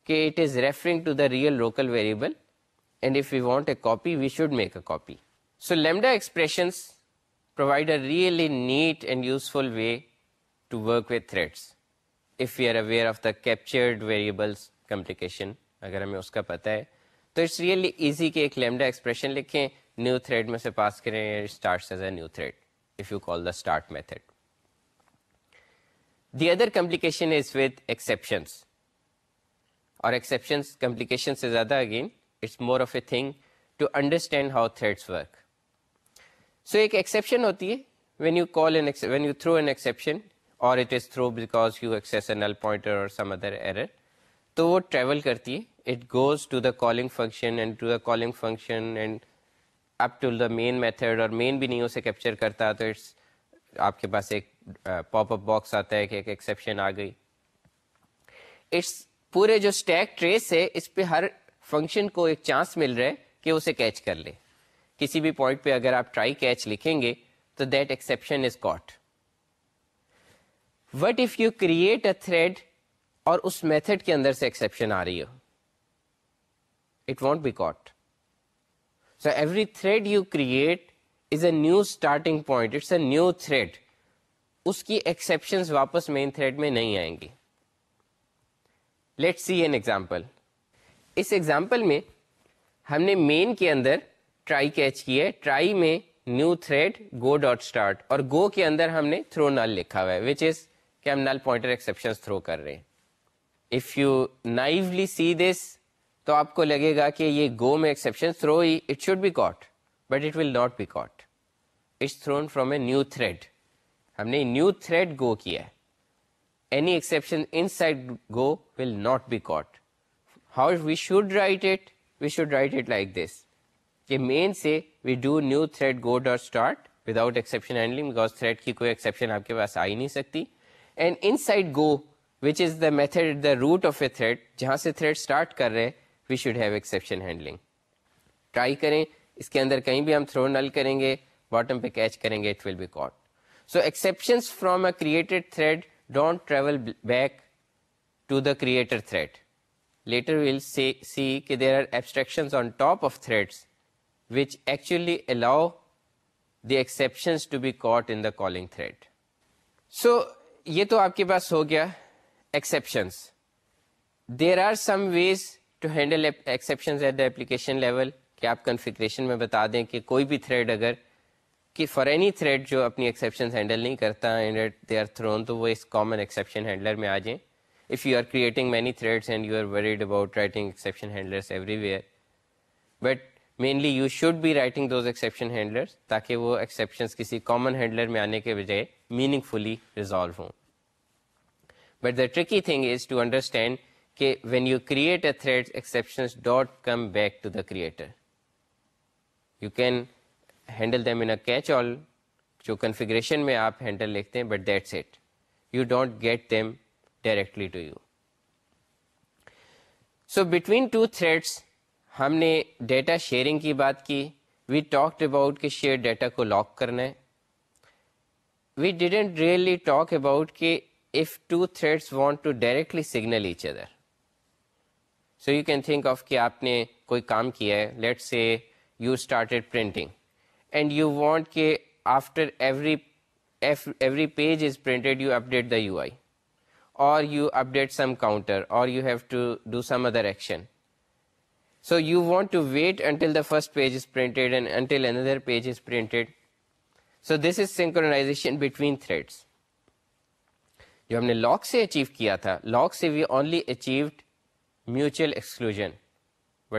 S1: کہ it is referring to the real local variable and if you want a copy we should make a copy so lambda expressions provide a really neat and useful way to work with threads if you are aware of the captured variables complication اگر ہمیں اس کا پتہ ہے تو it's really easy کہ ایک lambda expression لکھیں new thread میں سے پاس کریں start as a new thread you call the method the other complication is with exceptions اور ایکسیپشنس کمپلیکیشن سے زیادہ again it's more of a thing to understand how threads work so ایک exception ہوتی ہے when you call an when you throw an exception اور it is through because you x N L pointer اور some other error تو وہ travel کرتی ہے it goes to the calling function and to the calling function and up to the main method اور main بھی نہیں اسے capture کرتا تو اٹس آپ کے پاس ایک پاپ اپ باکس آتا ہے کہ ایک ایکسیپشن آ گئی اٹس پورے جو اسٹیک ٹریس ہے اس پہ ہر فنکشن کو ایک چانس مل رہا ہے کہ اسے کیچ کر لے کسی بھی پوائنٹ پہ اگر آپ ٹرائی کیچ لکھیں گے تو that exception is caught what if you create a thread اور اس میتھڈ کے اندر سے ایکسپشن آ رہی ہو it won't be caught so every thread you create is a new starting point it's a new thread اس کی ایکسپشن واپس مین تھریڈ میں نہیں آئیں گی لیٹ سی این ایگزامپل اس ایگزامپل میں ہم نے مین کے اندر ٹرائی کیچ کی ہے ٹرائی میں new thread go dot start اور گو کے اندر ہم نے تھرو نل لکھا ہوا ہے وچ از کہ ہم نل پوائنٹر تھرو کر رہے ہیں اف یو نائولی سی دس تو آپ کو لگے گا کہ یہ گو میں ایکسپشن تھرو ہی it should be caught but it will not be caught it's thrown from a new thread ہم نے نیو تھریڈ گو کیا ہے آپ کے پاس آئی نہیں سکتی and inside go which is the method root of a thread جہاں سے تھریڈ اسٹارٹ کر رہے we should have exception handling try کریں اس کے اندر کہیں بھی ہم تھرو نل کریں گے باٹم پہ کیچ کریں گے don't travel back to the creator thread later we'll کہ there are abstraction on top of thread which actually allow the exceptions to be caught in the calling thread so یہ تو آپ کے پاس ہو گیا exceptions there are some ways to handle exception at the application level کیا آپ configuration میں بتا دیں کہ کوئی بھی تھریڈ اگر کہ فار اینی تھریڈ جو اپنی ایکسیپشن ہینڈل نہیں کرتا دے آر تھرون تو وہ اس کامن ایکسیپشن ہینڈلر میں آ جائیں if you are creating many threads and you are worried about writing exception handlers everywhere but mainly you should be writing those exception handlers تاکہ وہ ایکسیپشنس کسی کامن ہینڈلر میں آنے کے بجائے میننگ فلی ریزالو ہوں but the tricky thing is to understand کہ when you create a thread exceptions ڈاٹ come back to the creator you can handle catch all جو کنفیگریشن میں آپ ہینڈل لکھتے ہیں but that's it you don't get them directly to you so between two threads ہم نے data sharing کی بات کی وی ٹاک اباؤٹ کہ شیئر ڈیٹا کو لاک کرنا ہے we didn't really talk about کہ two threads want to directly signal each other so you can think of کہ آپ نے کوئی کام کیا ہے late say you started printing and you want کہ آفٹر اور first page is handled another page is printed so this is سنکیشن between threads جو ہم نے لاک سے اچیو کیا تھا لاک سے وی اونلی اچیوڈ میوچلوژ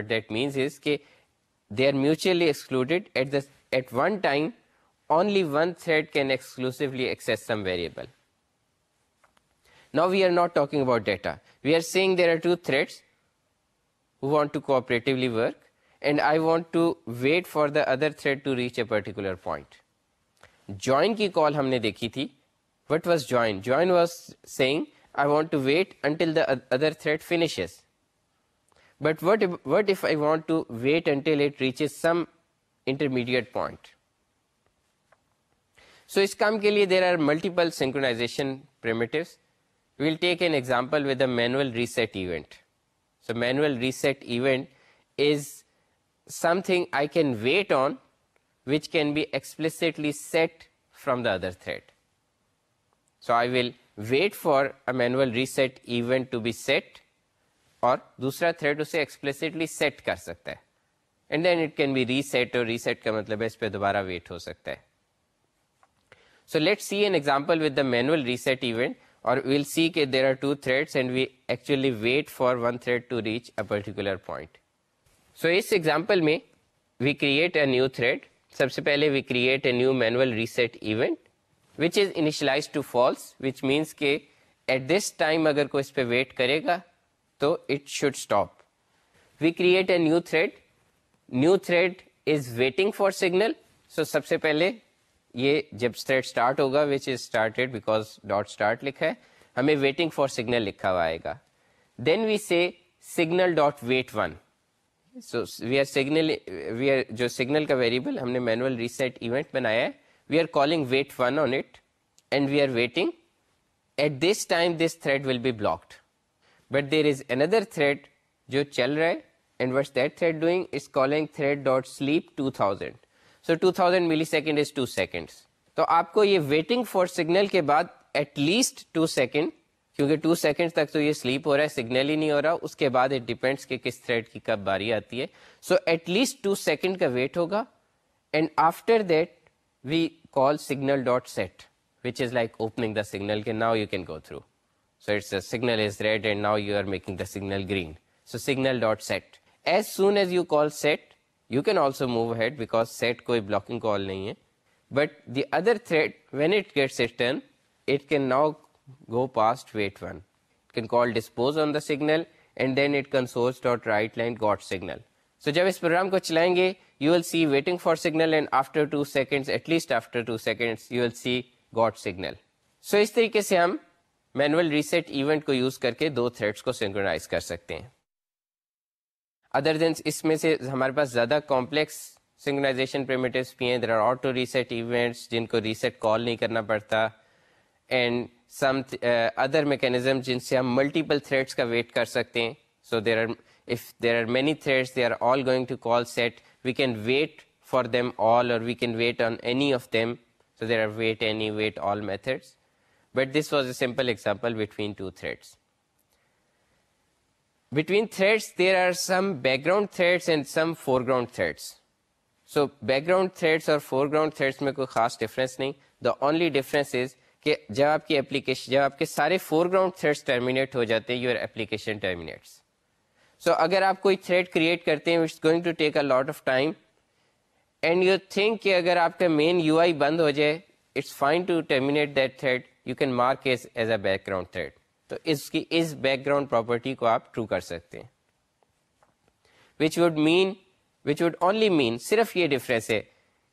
S1: دیٹ مینس از کہ they are میوچلیڈ at the at one time only one thread can exclusively access some variable now we are not talking about data we are seeing there are two threads who want to cooperatively work and I want to wait for the other thread to reach a particular point join کی call ہم نے دیکھی تھی what was join join was seeing I want to wait until the other thread finishes but what what if I want to wait until it reaches some intermediate point so اس کام کے لیے there are multiple well take an example with a manual reset event so manual reset event is something I can wait on which can be explicitly set from the other thread so I will wait for a manual reset event to be set اور دوسرا thread اسے explicitly set کر سکتا ہے and then it can be reset اور reset کا مطلب ہے اس پہ دوبارہ ویٹ ہو سکتا ہے so late see an example with the manual reset event اور ویل سی کے there are two threads and we actually wait for one thread to reach a particular point so اس ایگزامپل میں we create a new thread سب سے پہلے we create a new manual reset event which is initialize to false which means کہ at this time اگر کوئی اس پہ ویٹ کرے گا تو it should stop we create a new thread new thread is waiting for signal so سب سے پہلے یہ جب تھریڈ اسٹارٹ ہوگا which is started because dot start لکھا ہے ہمیں ویٹنگ فار سگنل لکھا ہوا آئے گا then we see signal dot wait one so we are signal we are جو سگنل کا ویریبل ہم نے مینوئل ریسیٹ ایونٹ بنایا ہے we are calling wait one on it and we are waiting at this time this thread will be blocked but there is another thread جو چل رہا ہے تو آپ کو یہ ویٹنگ فار سگنل کے بعد ایٹ لیسٹ ٹو سیکنڈ کیونکہ ٹو ٹو سیکنڈ سیکنڈ تک تو یہ سلیپ ہو ہو رہا رہا ہے ہے سگنل ہی نہیں اس کے بعد اٹ ڈیپینڈس کہ کس تھریڈ کی کب باری آتی سو ایٹ لیسٹ کا ویٹ ہوگا and and after that we call signal signal signal dot set which is is like opening the the now now you you can go through so it's red are making signal green so signal dot set as as soon you you call call set set can also move head because کوئی بلاکنگ نہیں ہے but the other thread when it it it gets turn can now go past wait one can call dispose on the signal and then it dot write line got signal so جب اس program کو چلائیں گے you will see waiting for signal and after two seconds at least after two seconds you see got signal so اس طریقے سے ہم manual reset event کو یوز کر کے دو تھریڈس کو سینکوناز کر سکتے ہیں ادر دینس اس میں سے ہمارے پاس زیادہ کمپلیکس سنگنائزیشن پریمیٹیوس بھی ہیں there are auto reset events جن کو ریسیٹ کال نہیں کرنا پڑتا اینڈ سم ادر میکینزم جن سے ہم ملٹیپل تھریڈس کا ویٹ کر سکتے ہیں so there are if there are many threads they are all going to call set we can wait for them all اور we can wait on any of them so there are wait any wait all methods but this was a simple example between two threads between threads there are some background threads and some foreground threads so background threads اور foreground thirds میں کوئی خاص difference نہیں the only difference is کہ جب آپ کی application جب آپ کے سارے فور گراؤنڈ تھرڈس ٹرمینیٹ ہو جاتے ہیں یور اپلیکیشن ٹرمینیٹس سو اگر آپ کوئی تھریڈ کریٹ کرتے ہیں it's going to take a lot of time and you think کہ اگر آپ کا مین یو آئی بند ہو جائے it's fine to terminate that thread you can mark as as a background thread تو اس کی اس بیک گراؤنڈ پراپرٹی کو آپ ٹرو کر سکتے ہیں which would mean which would only مین صرف یہ ڈفرینس ہے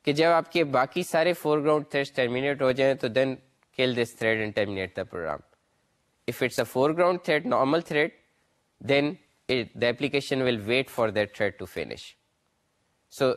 S1: کہ جب آپ کے باقی سارے فور گراؤنڈ تھریڈس ٹرمینیٹ ہو جائیں تو then kill this thread and terminate the program if it's a foreground thread normal thread then the application will wait for that thread to finish so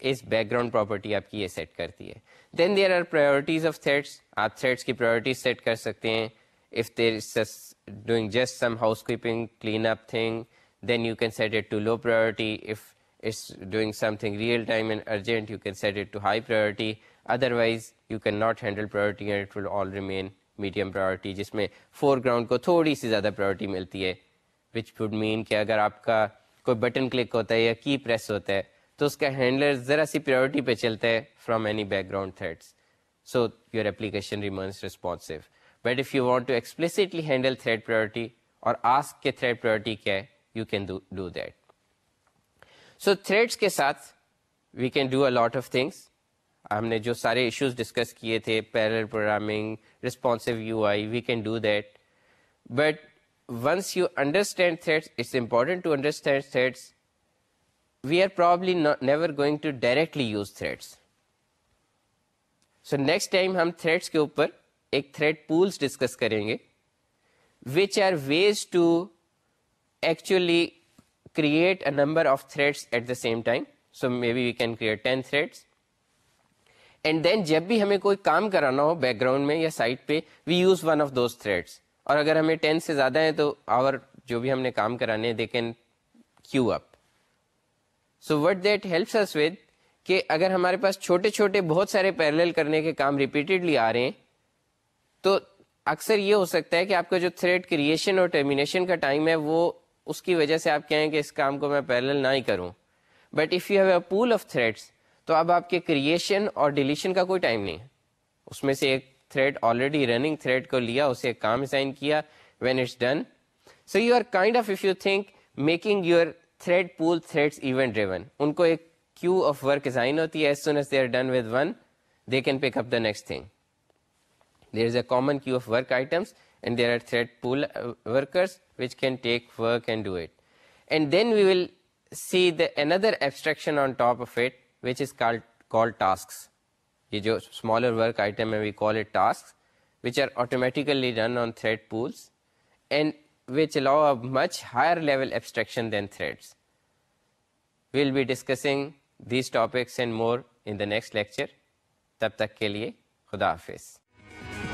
S1: اس background property آپ کی یہ set کرتی ہے then there are priorities of threads آپ threads کی priorities set کر سکتے ہیں is just doing just some housekeeping cleanup thing then you can set it to low priority if it's doing something real time and urgent you can set it to high priority otherwise you cannot handle priority and it will all remain medium priority جس میں foreground کو تھوڑی سی زیادہ priority ملتی ہے which would mean کہ اگر آپ کا کوئی بٹن کلک ہوتا ہے یا کی پریس ہوتا ہے تو اس کا ہینڈلر ذرا سی پرائرٹی پہ چلتا ہے from any background threads so your application remains responsive but if you want to explicitly handle thread priority اور آسک کے پرائرٹی کیا ہے you can that so threads کے ساتھ we can a lot of things ہم نے جو سارے ایشوز ڈسکس کیے تھے parallel programming responsive you I we can do that but once you understand it's important to understand threads we are probably never going to directly use threads so next time ہم threads کے اوپر ایک thread pools discuss کریں گے which are ways to actually create a number of threads at the same time so maybe we can create ten threads and then جب بھی ہمیں کوئی کام کرانا ہو بیک گراؤنڈ میں یا سائٹ پہ we use one of those threads اور اگر ہمیں ٹین سے زیادہ ہیں تو آور جو بھی ہم نے کام کرانے ہیں they can queue up so what that helps us with کہ اگر ہمارے پاس چھوٹے چھوٹے بہت سارے پیرل کرنے کے کام ریپیٹڈلی آ رہے ہیں تو اکثر یہ ہو سکتا ہے کہ آپ کا جو تھریڈ کریشن اور ٹرمینیشن کا ٹائم ہے وہ اس کی وجہ سے آپ کہیں کہ اس کام کو میں پیرل نہ ہی کروں but if you have a pool of threads تو اب آپ کے کریشن اور ڈیلیشن کا کوئی ٹائم نہیں ہے اس میں سے ایک تھریڈ آلریڈی رننگ تھریڈ کو لیا اسے ایک کام سائن کیا when it's done so you are kind of if you think making your thread pool thread driven ان کو ایک کیو آف ورک ہوتی ہے as as soon they they are done with one can pick up the next thing there is a سی داسٹر تب تک کے لیے خدا حافظ Thank you.